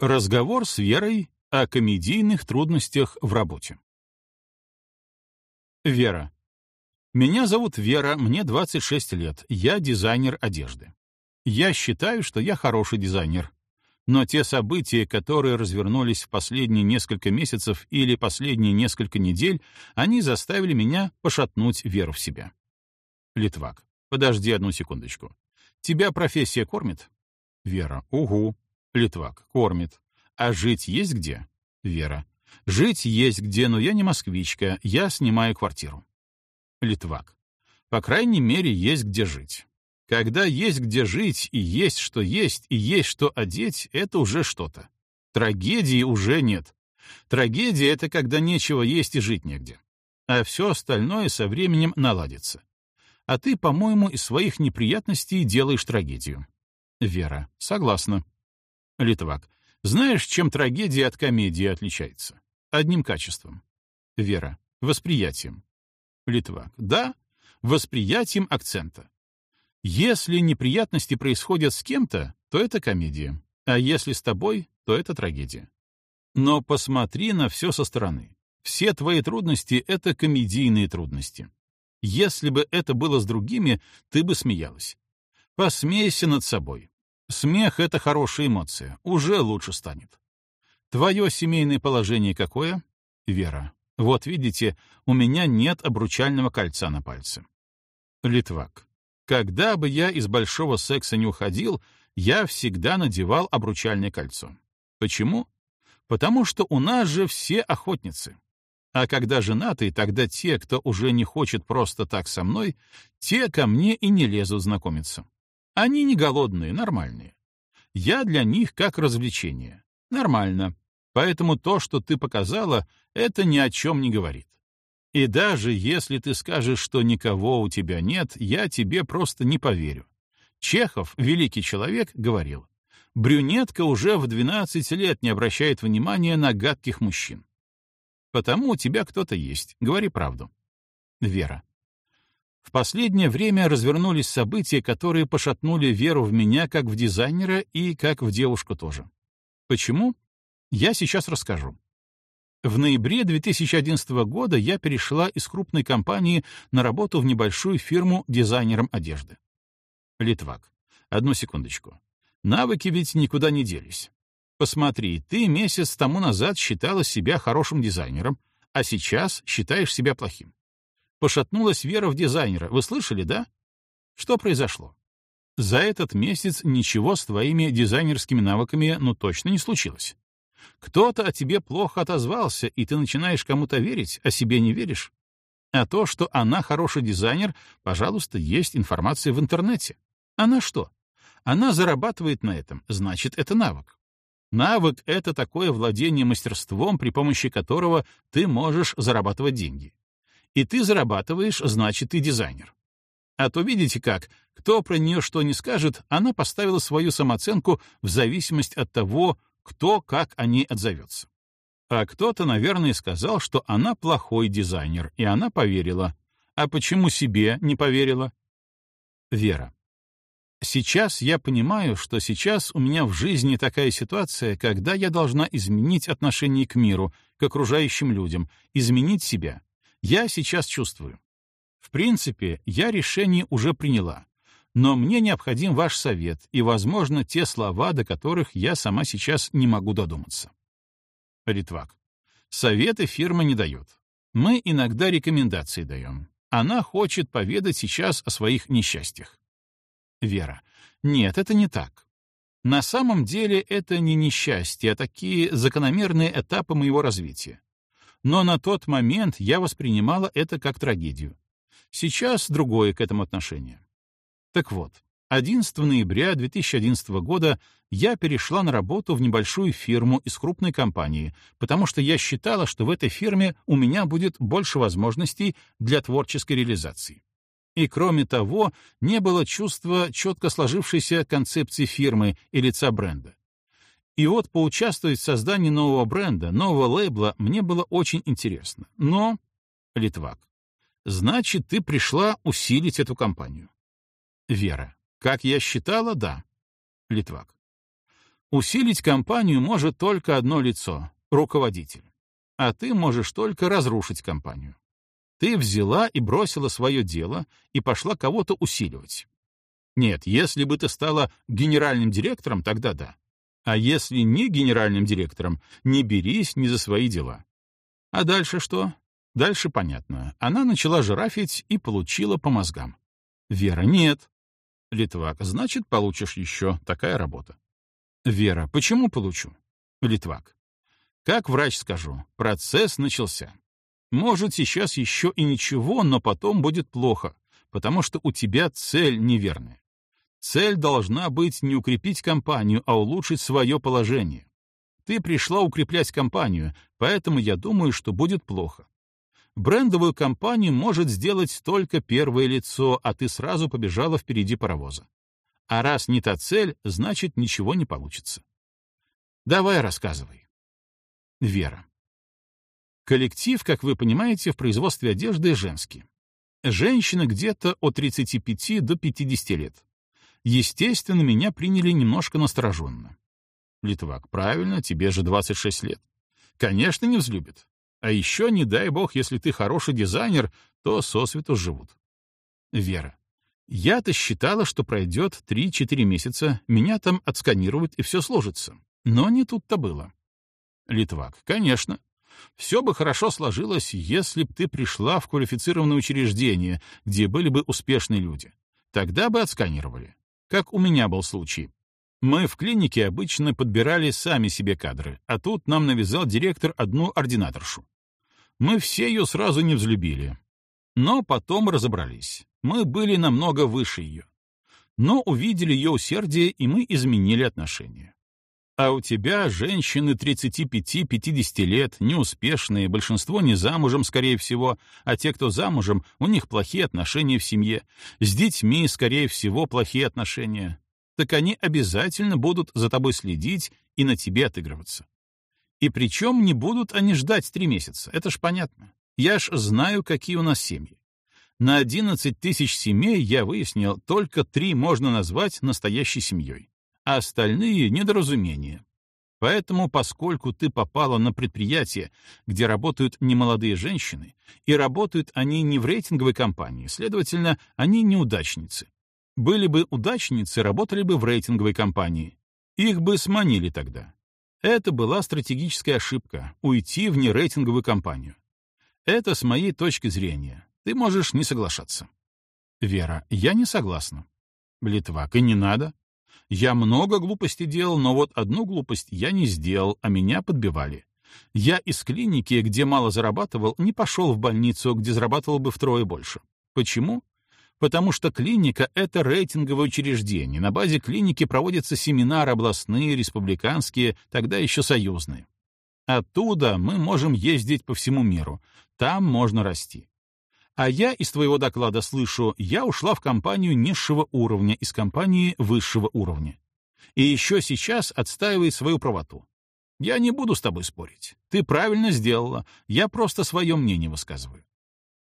Разговор с Верой о комедийных трудностях в работе. Вера. Меня зовут Вера, мне 26 лет, я дизайнер одежды. Я считаю, что я хороший дизайнер. Но те события, которые развернулись в последние несколько месяцев или последние несколько недель, они заставили меня пошатнуть веру в себя. Литвак. Подожди одну секундочку. Тебя профессия кормит? Вера. Угу. Литвак. Кормит. А жить есть где? Вера. Жить есть где, но я не москвичка, я снимаю квартиру. Литвак. По крайней мере, есть где жить. Когда есть где жить, и есть что есть, и есть что одеть, это уже что-то. Трагедии уже нет. Трагедия — это когда нечего есть и жить негде. А все остальное со временем наладится. А ты, по-моему, из своих неприятностей делаешь трагедию. Вера. Согласна. Литвак. Знаешь, чем трагедия от комедии отличается? Одним качеством. Вера. Восприятием. Литвак. Да, восприятием акцента. Если неприятности происходят с кем-то, то это комедия, а если с тобой, то это трагедия. Но посмотри на все со стороны. Все твои трудности — это комедийные трудности. Если бы это было с другими, ты бы смеялась. Посмейся над собой. Смех — это хорошая эмоция, уже лучше станет. Твое семейное положение какое? Вера. Вот видите, у меня нет обручального кольца на пальце. Литвак. Когда бы я из большого секса не уходил, я всегда надевал обручальное кольцо. Почему? Потому что у нас же все охотницы. А когда женаты, тогда те, кто уже не хочет просто так со мной, те ко мне и не лезут знакомиться. Они не голодные, нормальные. Я для них как развлечение. Нормально. Поэтому то, что ты показала, это ни о чем не говорит. И даже если ты скажешь, что никого у тебя нет, я тебе просто не поверю. Чехов, великий человек, говорил, брюнетка уже в 12 лет не обращает внимания на гадких мужчин. Потому у тебя кто-то есть, говори правду. Вера. В последнее время развернулись события, которые пошатнули веру в меня как в дизайнера и как в девушку тоже. Почему? Я сейчас расскажу. В ноябре 2011 года я перешла из крупной компании на работу в небольшую фирму дизайнером одежды. Литвак. Одну секундочку. Навыки ведь никуда не делись. Посмотри, ты месяц тому назад считала себя хорошим дизайнером, а сейчас считаешь себя плохим. Пошатнулась вера в дизайнера. Вы слышали, да? Что произошло? За этот месяц ничего с твоими дизайнерскими навыками ну точно не случилось. Кто-то о тебе плохо отозвался, и ты начинаешь кому-то верить, а себе не веришь. А то, что она хороший дизайнер, пожалуйста, есть информация в интернете. Она что? Она зарабатывает на этом, значит, это навык. Навык — это такое владение мастерством, при помощи которого ты можешь зарабатывать деньги и ты зарабатываешь, значит, ты дизайнер. А то видите как, кто про нее что не скажет, она поставила свою самооценку в зависимости от того, кто как о ней отзовется. А кто-то, наверное, сказал, что она плохой дизайнер, и она поверила. А почему себе не поверила? Вера. Сейчас я понимаю, что сейчас у меня в жизни такая ситуация, когда я должна изменить отношение к миру, к окружающим людям, изменить себя я сейчас чувствую. В принципе, я решение уже приняла, но мне необходим ваш совет и, возможно, те слова, до которых я сама сейчас не могу додуматься. Ритвак. Советы фирма не дает. Мы иногда рекомендации даем. Она хочет поведать сейчас о своих несчастьях. Вера. Нет, это не так. На самом деле это не несчастье, а такие закономерные этапы моего развития но на тот момент я воспринимала это как трагедию. Сейчас другое к этому отношение. Так вот, 11 ноября 2011 года я перешла на работу в небольшую фирму из крупной компании, потому что я считала, что в этой фирме у меня будет больше возможностей для творческой реализации. И кроме того, не было чувства четко сложившейся концепции фирмы и лица бренда. И вот поучаствовать в создании нового бренда, нового лейбла мне было очень интересно. Но... Литвак. Значит, ты пришла усилить эту компанию. Вера. Как я считала, да. Литвак. Усилить компанию может только одно лицо — руководитель. А ты можешь только разрушить компанию. Ты взяла и бросила свое дело и пошла кого-то усиливать. Нет, если бы ты стала генеральным директором, тогда да. А если не генеральным директором, не берись ни за свои дела. А дальше что? Дальше понятно. Она начала жирафить и получила по мозгам. Вера, нет. Литвак, значит, получишь еще. Такая работа. Вера, почему получу? Литвак. Как врач скажу, процесс начался. Может, сейчас еще и ничего, но потом будет плохо, потому что у тебя цель неверная. Цель должна быть не укрепить компанию, а улучшить свое положение. Ты пришла укреплять компанию, поэтому я думаю, что будет плохо. Брендовую компанию может сделать только первое лицо, а ты сразу побежала впереди паровоза. А раз не та цель, значит, ничего не получится. Давай рассказывай. Вера. Коллектив, как вы понимаете, в производстве одежды женский. Женщины где-то от 35 до 50 лет. Естественно, меня приняли немножко настороженно. Литвак, правильно, тебе же 26 лет. Конечно, не взлюбит. А еще, не дай бог, если ты хороший дизайнер, то сосвету живут. Вера. Я-то считала, что пройдет 3-4 месяца, меня там отсканируют и все сложится. Но не тут-то было. Литвак. Конечно. Все бы хорошо сложилось, если б ты пришла в квалифицированное учреждение, где были бы успешные люди. Тогда бы отсканировали. Как у меня был случай. Мы в клинике обычно подбирали сами себе кадры, а тут нам навязал директор одну ординаторшу. Мы все ее сразу не взлюбили. Но потом разобрались. Мы были намного выше ее. Но увидели ее усердие, и мы изменили отношения. А у тебя женщины 35-50 лет, неуспешные, большинство не замужем, скорее всего, а те, кто замужем, у них плохие отношения в семье. С детьми, скорее всего, плохие отношения. Так они обязательно будут за тобой следить и на тебе отыгрываться. И причем не будут они ждать три месяца, это ж понятно. Я ж знаю, какие у нас семьи. На 11 тысяч семей, я выяснил, только три можно назвать настоящей семьей а остальные — недоразумения. Поэтому, поскольку ты попала на предприятие, где работают немолодые женщины, и работают они не в рейтинговой компании, следовательно, они неудачницы. Были бы удачницы, работали бы в рейтинговой компании. Их бы сманили тогда. Это была стратегическая ошибка — уйти в нерейтинговую компанию. Это с моей точки зрения. Ты можешь не соглашаться. Вера, я не согласна. Литвак, и не надо. Я много глупостей делал, но вот одну глупость я не сделал, а меня подбивали. Я из клиники, где мало зарабатывал, не пошел в больницу, где зарабатывал бы втрое больше. Почему? Потому что клиника — это рейтинговое учреждение. На базе клиники проводятся семинары областные, республиканские, тогда еще союзные. Оттуда мы можем ездить по всему миру. Там можно расти. А я из твоего доклада слышу, я ушла в компанию низшего уровня из компании высшего уровня. И еще сейчас отстаивает свою правоту. Я не буду с тобой спорить. Ты правильно сделала, я просто свое мнение высказываю.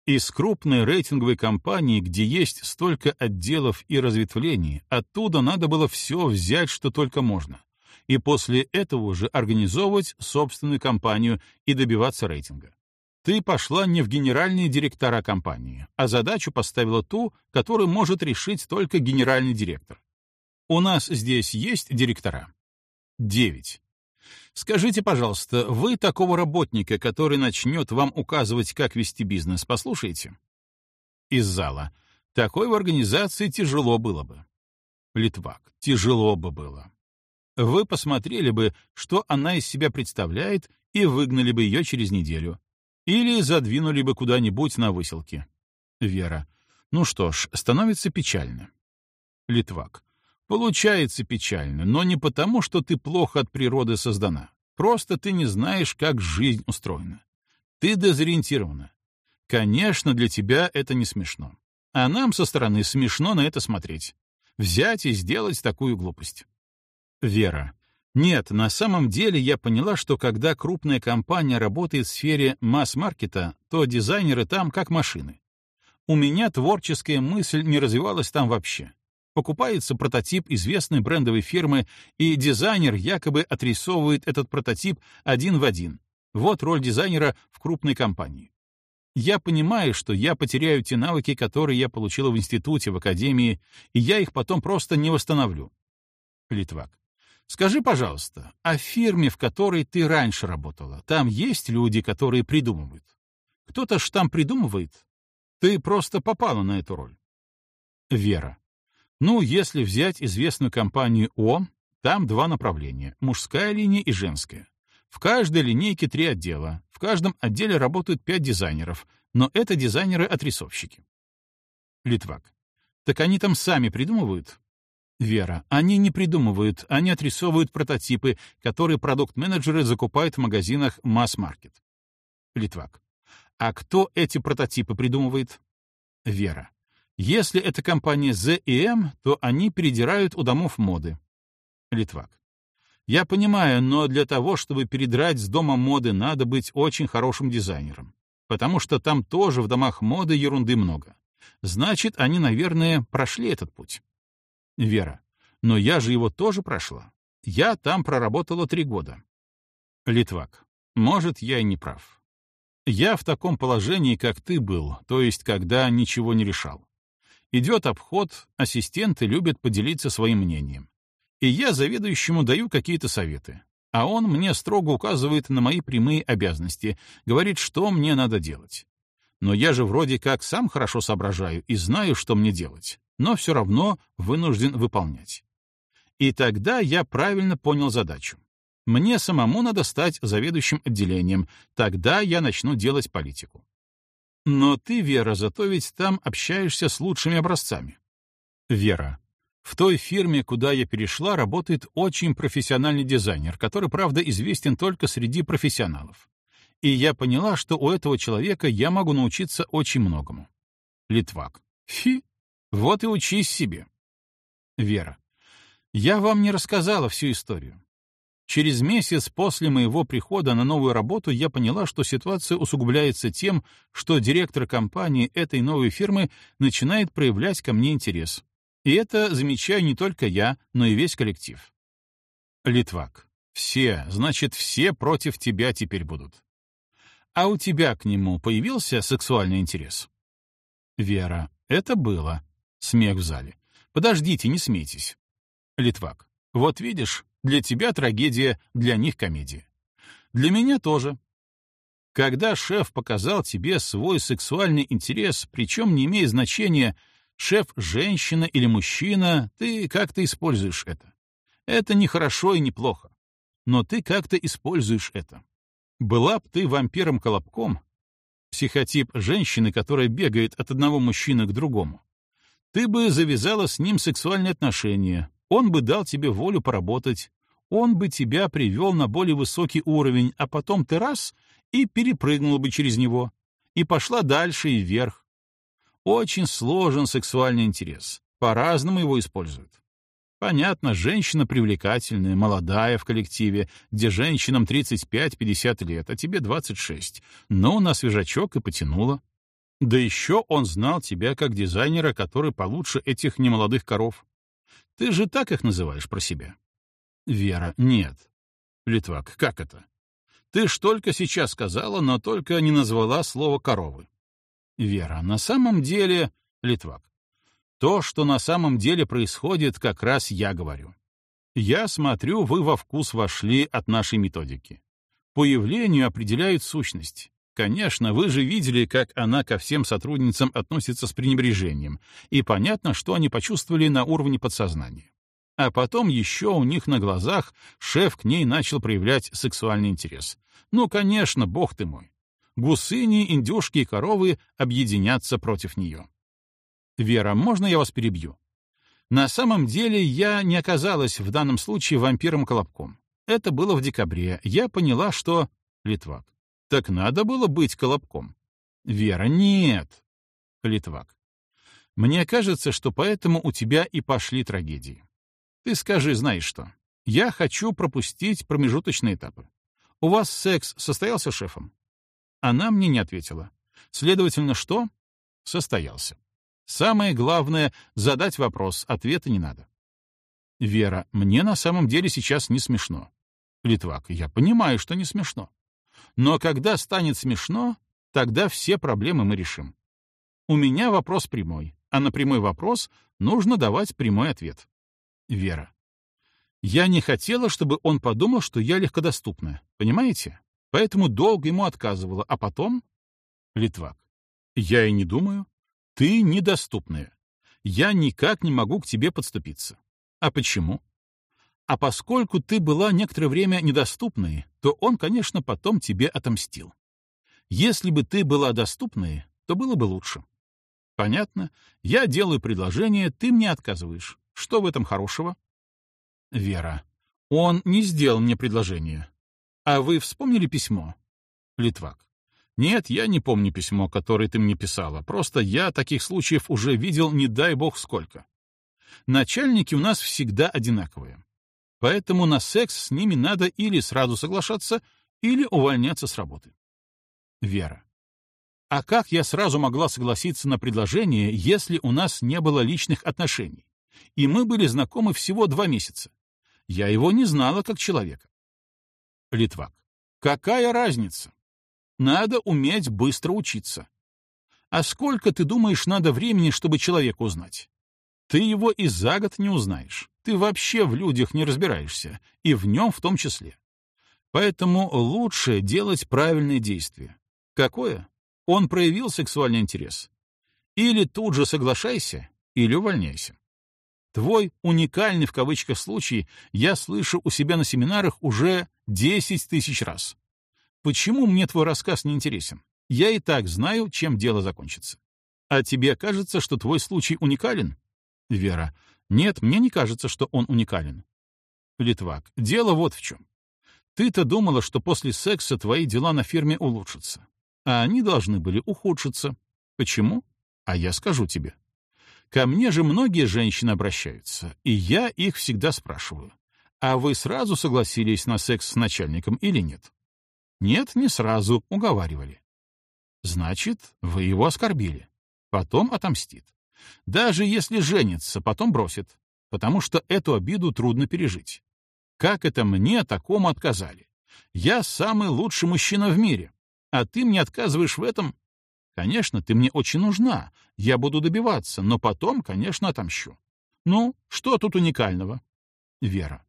Из крупной рейтинговой компании, где есть столько отделов и разветвлений, оттуда надо было все взять, что только можно. И после этого уже организовывать собственную компанию и добиваться рейтинга. Ты пошла не в генеральные директора компании, а задачу поставила ту, которую может решить только генеральный директор. У нас здесь есть директора? Девять. Скажите, пожалуйста, вы такого работника, который начнет вам указывать, как вести бизнес, послушаете? Из зала. Такой в организации тяжело было бы. Литвак. Тяжело бы было. Вы посмотрели бы, что она из себя представляет, и выгнали бы ее через неделю. Или задвинули бы куда-нибудь на выселке. Вера. Ну что ж, становится печально. Литвак. Получается печально, но не потому, что ты плохо от природы создана. Просто ты не знаешь, как жизнь устроена. Ты дезориентирована. Конечно, для тебя это не смешно. А нам со стороны смешно на это смотреть. Взять и сделать такую глупость. Вера. Нет, на самом деле я поняла, что когда крупная компания работает в сфере масс-маркета, то дизайнеры там как машины. У меня творческая мысль не развивалась там вообще. Покупается прототип известной брендовой фирмы, и дизайнер якобы отрисовывает этот прототип один в один. Вот роль дизайнера в крупной компании. Я понимаю, что я потеряю те навыки, которые я получила в институте, в академии, и я их потом просто не восстановлю. Литвак. Скажи, пожалуйста, о фирме, в которой ты раньше работала, там есть люди, которые придумывают? Кто-то ж там придумывает. Ты просто попала на эту роль. Вера. Ну, если взять известную компанию О, там два направления — мужская линия и женская. В каждой линейке три отдела. В каждом отделе работают пять дизайнеров, но это дизайнеры-отрисовщики. Литвак. Так они там сами придумывают? Вера. Они не придумывают, они отрисовывают прототипы, которые продукт-менеджеры закупают в магазинах масс-маркет. Литвак. А кто эти прототипы придумывает? Вера. Если это компания ZM, то они передирают у домов моды. Литвак. Я понимаю, но для того, чтобы передрать с дома моды, надо быть очень хорошим дизайнером. Потому что там тоже в домах моды ерунды много. Значит, они, наверное, прошли этот путь. Вера. Но я же его тоже прошла. Я там проработала три года. Литвак. Может, я и не прав. Я в таком положении, как ты был, то есть когда ничего не решал. Идет обход, ассистенты любят поделиться своим мнением. И я заведующему даю какие-то советы. А он мне строго указывает на мои прямые обязанности, говорит, что мне надо делать. Но я же вроде как сам хорошо соображаю и знаю, что мне делать но все равно вынужден выполнять. И тогда я правильно понял задачу. Мне самому надо стать заведующим отделением, тогда я начну делать политику. Но ты, Вера, зато ведь там общаешься с лучшими образцами. Вера. В той фирме, куда я перешла, работает очень профессиональный дизайнер, который, правда, известен только среди профессионалов. И я поняла, что у этого человека я могу научиться очень многому. Литвак. Фи, вот и учись себе. Вера. Я вам не рассказала всю историю. Через месяц после моего прихода на новую работу я поняла, что ситуация усугубляется тем, что директор компании этой новой фирмы начинает проявлять ко мне интерес. И это замечаю не только я, но и весь коллектив. Литвак. Все, значит, все против тебя теперь будут. А у тебя к нему появился сексуальный интерес? Вера. Это было. Смех в зале. Подождите, не смейтесь. Литвак. Вот видишь, для тебя трагедия, для них комедия. Для меня тоже. Когда шеф показал тебе свой сексуальный интерес, причем не имея значения, шеф женщина или мужчина, ты как-то используешь это. Это не хорошо и не плохо. Но ты как-то используешь это. Была б ты вампиром-колобком, психотип женщины, которая бегает от одного мужчины к другому, ты бы завязала с ним сексуальные отношения, он бы дал тебе волю поработать, он бы тебя привел на более высокий уровень, а потом ты раз — и перепрыгнула бы через него, и пошла дальше и вверх. Очень сложен сексуальный интерес, по-разному его используют. Понятно, женщина привлекательная, молодая в коллективе, где женщинам 35-50 лет, а тебе 26, но на свежачок и потянула. Да еще он знал тебя как дизайнера, который получше этих немолодых коров. Ты же так их называешь про себя. Вера, нет. Литвак, как это? Ты ж только сейчас сказала, но только не назвала слово «коровы». Вера, на самом деле... Литвак. То, что на самом деле происходит, как раз я говорю. Я смотрю, вы во вкус вошли от нашей методики. По явлению определяют сущность. Конечно, вы же видели, как она ко всем сотрудницам относится с пренебрежением, и понятно, что они почувствовали на уровне подсознания. А потом еще у них на глазах шеф к ней начал проявлять сексуальный интерес. Ну, конечно, бог ты мой. Гусыни, индюшки и коровы объединятся против нее. Вера, можно я вас перебью? На самом деле я не оказалась в данном случае вампиром-колобком. Это было в декабре. Я поняла, что... Литвак. Так надо было быть колобком. Вера, нет. Литвак. Мне кажется, что поэтому у тебя и пошли трагедии. Ты скажи, знаешь что? Я хочу пропустить промежуточные этапы. У вас секс состоялся шефом? Она мне не ответила. Следовательно, что? Состоялся. Самое главное — задать вопрос, ответа не надо. Вера, мне на самом деле сейчас не смешно. Литвак, я понимаю, что не смешно. Но когда станет смешно, тогда все проблемы мы решим. У меня вопрос прямой, а на прямой вопрос нужно давать прямой ответ. Вера. Я не хотела, чтобы он подумал, что я легкодоступна, понимаете? Поэтому долго ему отказывала, а потом... Литвак. Я и не думаю. Ты недоступная. Я никак не могу к тебе подступиться. А почему? А поскольку ты была некоторое время недоступной, то он, конечно, потом тебе отомстил. Если бы ты была доступной, то было бы лучше. Понятно. Я делаю предложение, ты мне отказываешь. Что в этом хорошего? Вера. Он не сделал мне предложение. А вы вспомнили письмо? Литвак. Нет, я не помню письмо, которое ты мне писала. Просто я таких случаев уже видел не дай бог сколько. Начальники у нас всегда одинаковые. Поэтому на секс с ними надо или сразу соглашаться, или увольняться с работы. Вера. А как я сразу могла согласиться на предложение, если у нас не было личных отношений? И мы были знакомы всего два месяца. Я его не знала как человека. Литвак. Какая разница? Надо уметь быстро учиться. А сколько, ты думаешь, надо времени, чтобы человека узнать? Ты его и за год не узнаешь. Ты вообще в людях не разбираешься, и в нем в том числе. Поэтому лучше делать правильные действия. Какое? Он проявил сексуальный интерес. Или тут же соглашайся, или увольняйся. Твой «уникальный» в кавычках случай я слышу у себя на семинарах уже 10 тысяч раз. Почему мне твой рассказ не интересен? Я и так знаю, чем дело закончится. А тебе кажется, что твой случай уникален? Вера. Нет, мне не кажется, что он уникален. Литвак. Дело вот в чем. Ты-то думала, что после секса твои дела на фирме улучшатся. А они должны были ухудшиться. Почему? А я скажу тебе. Ко мне же многие женщины обращаются, и я их всегда спрашиваю. А вы сразу согласились на секс с начальником или нет? Нет, не сразу, уговаривали. Значит, вы его оскорбили. Потом отомстит. Даже если женится, потом бросит, потому что эту обиду трудно пережить. Как это мне такому отказали? Я самый лучший мужчина в мире, а ты мне отказываешь в этом? Конечно, ты мне очень нужна, я буду добиваться, но потом, конечно, отомщу. Ну, что тут уникального? Вера.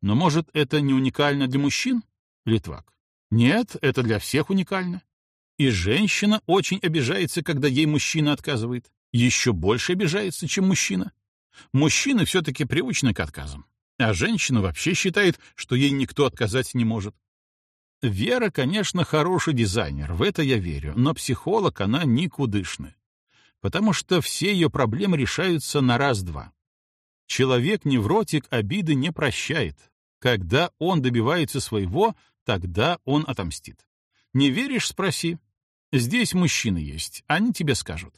Но, может, это не уникально для мужчин? Литвак. Нет, это для всех уникально. И женщина очень обижается, когда ей мужчина отказывает еще больше обижается, чем мужчина. Мужчины все-таки привычны к отказам, а женщина вообще считает, что ей никто отказать не может. Вера, конечно, хороший дизайнер, в это я верю, но психолог она никудышная, потому что все ее проблемы решаются на раз-два. Человек-невротик обиды не прощает. Когда он добивается своего, тогда он отомстит. Не веришь — спроси. Здесь мужчины есть, они тебе скажут.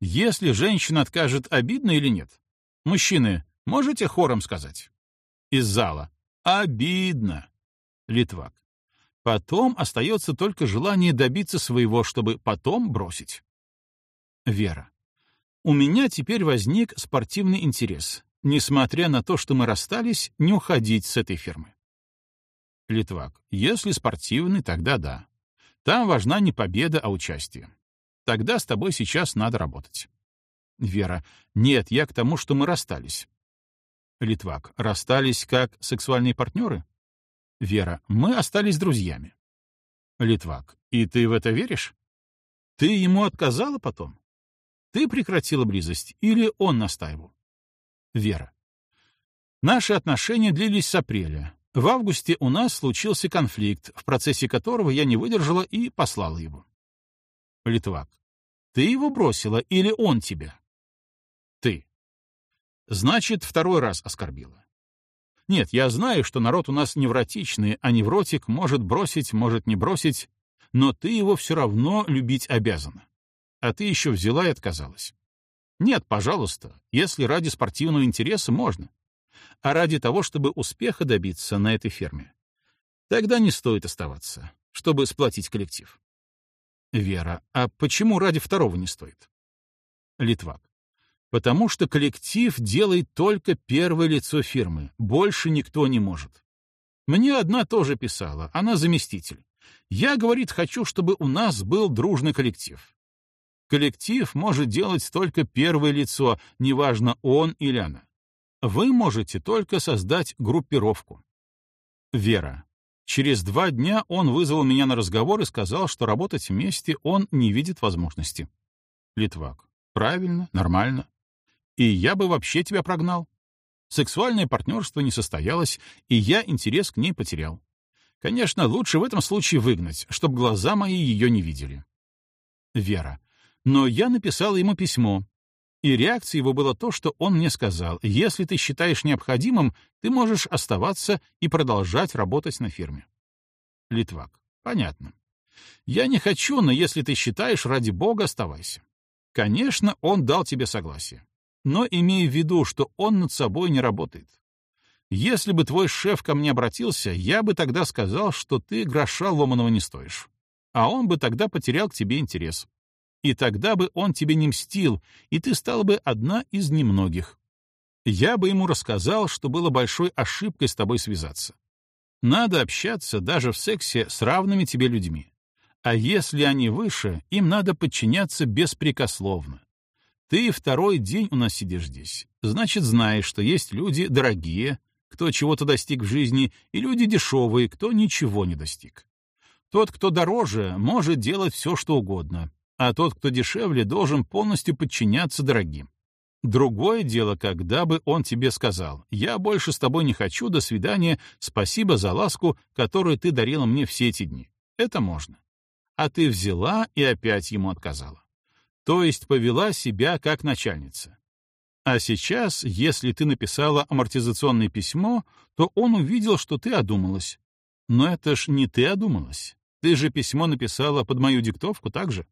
Если женщина откажет, обидно или нет? Мужчины, можете хором сказать? Из зала. Обидно. Литвак. Потом остается только желание добиться своего, чтобы потом бросить. Вера. У меня теперь возник спортивный интерес. Несмотря на то, что мы расстались, не уходить с этой фирмы. Литвак. Если спортивный, тогда да. Там важна не победа, а участие. Тогда с тобой сейчас надо работать. Вера. Нет, я к тому, что мы расстались. Литвак. Расстались как сексуальные партнеры? Вера. Мы остались друзьями. Литвак. И ты в это веришь? Ты ему отказала потом? Ты прекратила близость или он настаивал? Вера. Наши отношения длились с апреля. В августе у нас случился конфликт, в процессе которого я не выдержала и послала его. Литвак. Ты его бросила или он тебя? Ты. Значит, второй раз оскорбила. Нет, я знаю, что народ у нас невротичный, а невротик может бросить, может не бросить, но ты его все равно любить обязана. А ты еще взяла и отказалась. Нет, пожалуйста, если ради спортивного интереса можно. А ради того, чтобы успеха добиться на этой ферме. Тогда не стоит оставаться, чтобы сплотить коллектив. Вера, а почему ради второго не стоит? Литвак. Потому что коллектив делает только первое лицо фирмы, больше никто не может. Мне одна тоже писала, она заместитель. Я, говорит, хочу, чтобы у нас был дружный коллектив. Коллектив может делать только первое лицо, неважно, он или она. Вы можете только создать группировку. Вера. Через два дня он вызвал меня на разговор и сказал, что работать вместе он не видит возможности. Литвак. Правильно, нормально. И я бы вообще тебя прогнал. Сексуальное партнерство не состоялось, и я интерес к ней потерял. Конечно, лучше в этом случае выгнать, чтобы глаза мои ее не видели. Вера. Но я написала ему письмо, и реакцией его было то, что он мне сказал, если ты считаешь необходимым, ты можешь оставаться и продолжать работать на фирме. Литвак. Понятно. Я не хочу, но если ты считаешь, ради бога, оставайся. Конечно, он дал тебе согласие. Но имей в виду, что он над собой не работает. Если бы твой шеф ко мне обратился, я бы тогда сказал, что ты гроша ломаного не стоишь. А он бы тогда потерял к тебе интерес. И тогда бы он тебе не мстил, и ты стала бы одна из немногих. Я бы ему рассказал, что было большой ошибкой с тобой связаться. Надо общаться даже в сексе с равными тебе людьми. А если они выше, им надо подчиняться беспрекословно. Ты второй день у нас сидишь здесь. Значит, знаешь, что есть люди дорогие, кто чего-то достиг в жизни, и люди дешевые, кто ничего не достиг. Тот, кто дороже, может делать все, что угодно, а тот, кто дешевле, должен полностью подчиняться дорогим. Другое дело, когда бы он тебе сказал, «Я больше с тобой не хочу, до свидания, спасибо за ласку, которую ты дарила мне все эти дни». Это можно. А ты взяла и опять ему отказала. То есть повела себя как начальница. А сейчас, если ты написала амортизационное письмо, то он увидел, что ты одумалась. Но это ж не ты одумалась. Ты же письмо написала под мою диктовку так же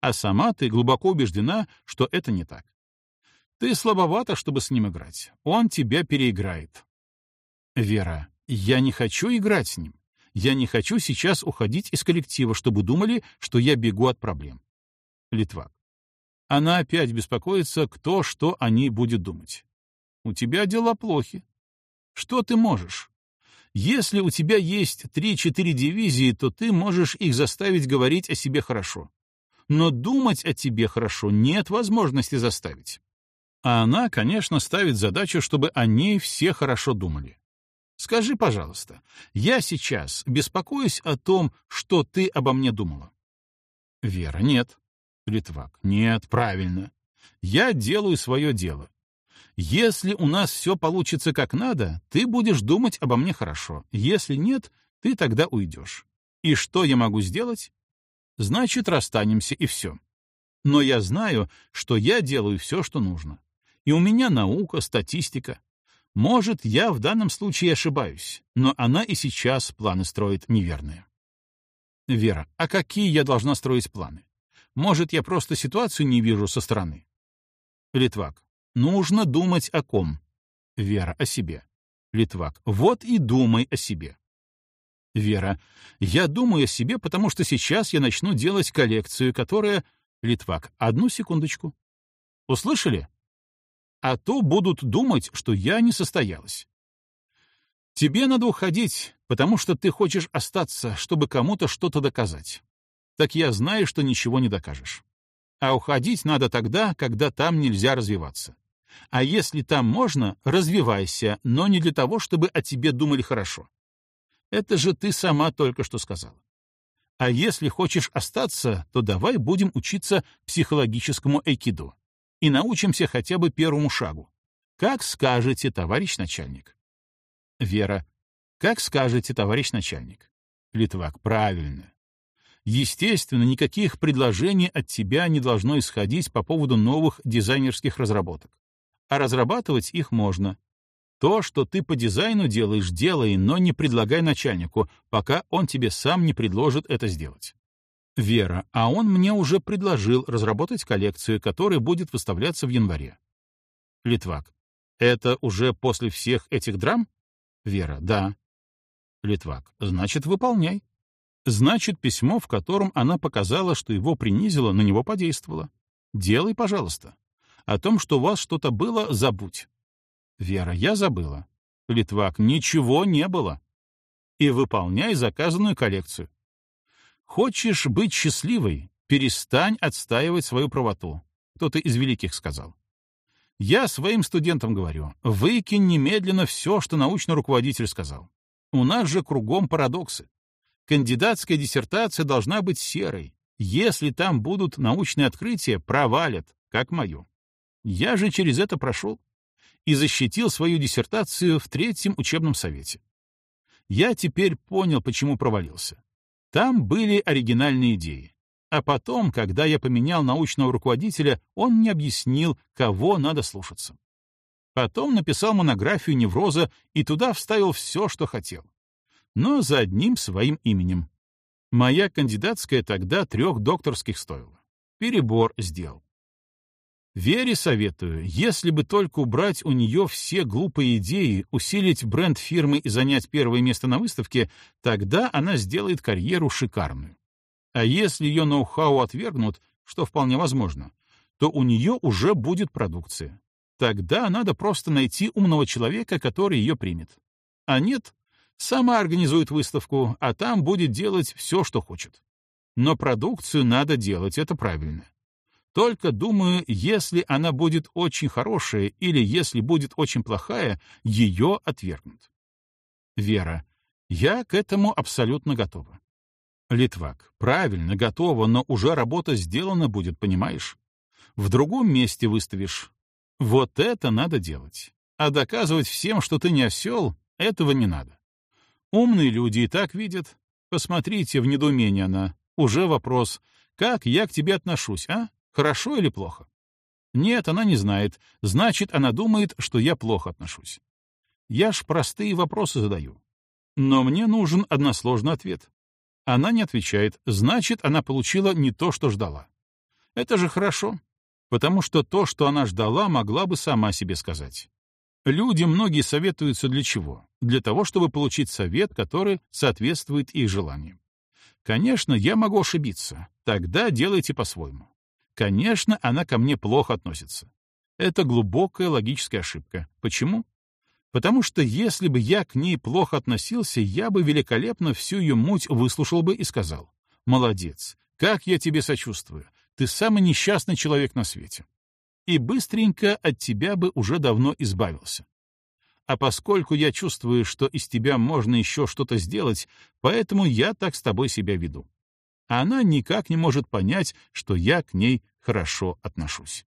а сама ты глубоко убеждена, что это не так. Ты слабовата, чтобы с ним играть. Он тебя переиграет. Вера, я не хочу играть с ним. Я не хочу сейчас уходить из коллектива, чтобы думали, что я бегу от проблем. Литвак. Она опять беспокоится, кто что о ней будет думать. У тебя дела плохи. Что ты можешь? Если у тебя есть три-четыре дивизии, то ты можешь их заставить говорить о себе хорошо но думать о тебе хорошо нет возможности заставить. А она, конечно, ставит задачу, чтобы о ней все хорошо думали. Скажи, пожалуйста, я сейчас беспокоюсь о том, что ты обо мне думала? Вера, нет. Литвак, нет, правильно. Я делаю свое дело. Если у нас все получится как надо, ты будешь думать обо мне хорошо. Если нет, ты тогда уйдешь. И что я могу сделать? Значит, расстанемся и все. Но я знаю, что я делаю все, что нужно. И у меня наука, статистика. Может, я в данном случае ошибаюсь, но она и сейчас планы строит неверные. Вера, а какие я должна строить планы? Может, я просто ситуацию не вижу со стороны? Литвак, нужно думать о ком? Вера, о себе. Литвак, вот и думай о себе. Вера. Я думаю о себе, потому что сейчас я начну делать коллекцию, которая... Литвак. Одну секундочку. Услышали? А то будут думать, что я не состоялась. Тебе надо уходить, потому что ты хочешь остаться, чтобы кому-то что-то доказать. Так я знаю, что ничего не докажешь. А уходить надо тогда, когда там нельзя развиваться. А если там можно, развивайся, но не для того, чтобы о тебе думали хорошо. Это же ты сама только что сказала. А если хочешь остаться, то давай будем учиться психологическому айкидо и научимся хотя бы первому шагу. Как скажете, товарищ начальник? Вера. Как скажете, товарищ начальник? Литвак. Правильно. Естественно, никаких предложений от тебя не должно исходить по поводу новых дизайнерских разработок. А разрабатывать их можно, то, что ты по дизайну делаешь, делай, но не предлагай начальнику, пока он тебе сам не предложит это сделать. Вера, а он мне уже предложил разработать коллекцию, которая будет выставляться в январе. Литвак. Это уже после всех этих драм? Вера. Да. Литвак. Значит, выполняй. Значит, письмо, в котором она показала, что его принизило, на него подействовало. Делай, пожалуйста. О том, что у вас что-то было, забудь. Вера, я забыла. Литвак, ничего не было. И выполняй заказанную коллекцию. Хочешь быть счастливой, перестань отстаивать свою правоту. Кто-то из великих сказал. Я своим студентам говорю, выкинь немедленно все, что научный руководитель сказал. У нас же кругом парадоксы. Кандидатская диссертация должна быть серой. Если там будут научные открытия, провалят, как мою. Я же через это прошел и защитил свою диссертацию в третьем учебном совете. Я теперь понял, почему провалился. Там были оригинальные идеи. А потом, когда я поменял научного руководителя, он мне объяснил, кого надо слушаться. Потом написал монографию невроза и туда вставил все, что хотел. Но за одним своим именем. Моя кандидатская тогда трех докторских стоила. Перебор сделал. Вере советую, если бы только убрать у нее все глупые идеи, усилить бренд фирмы и занять первое место на выставке, тогда она сделает карьеру шикарную. А если ее ноу-хау отвергнут, что вполне возможно, то у нее уже будет продукция. Тогда надо просто найти умного человека, который ее примет. А нет, сама организует выставку, а там будет делать все, что хочет. Но продукцию надо делать, это правильно. Только, думаю, если она будет очень хорошая или если будет очень плохая, ее отвергнут. Вера. Я к этому абсолютно готова. Литвак. Правильно, готово, но уже работа сделана будет, понимаешь? В другом месте выставишь. Вот это надо делать. А доказывать всем, что ты не осел, этого не надо. Умные люди и так видят. Посмотрите, в недоумении она. Уже вопрос, как я к тебе отношусь, а? Хорошо или плохо? Нет, она не знает. Значит, она думает, что я плохо отношусь. Я ж простые вопросы задаю. Но мне нужен односложный ответ. Она не отвечает, значит, она получила не то, что ждала. Это же хорошо, потому что то, что она ждала, могла бы сама себе сказать. Люди многие советуются для чего? Для того, чтобы получить совет, который соответствует их желаниям. Конечно, я могу ошибиться. Тогда делайте по-своему. Конечно, она ко мне плохо относится. Это глубокая логическая ошибка. Почему? Потому что если бы я к ней плохо относился, я бы великолепно всю ее муть выслушал бы и сказал, «Молодец, как я тебе сочувствую, ты самый несчастный человек на свете». И быстренько от тебя бы уже давно избавился. А поскольку я чувствую, что из тебя можно еще что-то сделать, поэтому я так с тобой себя веду. Она никак не может понять, что я к ней хорошо отношусь.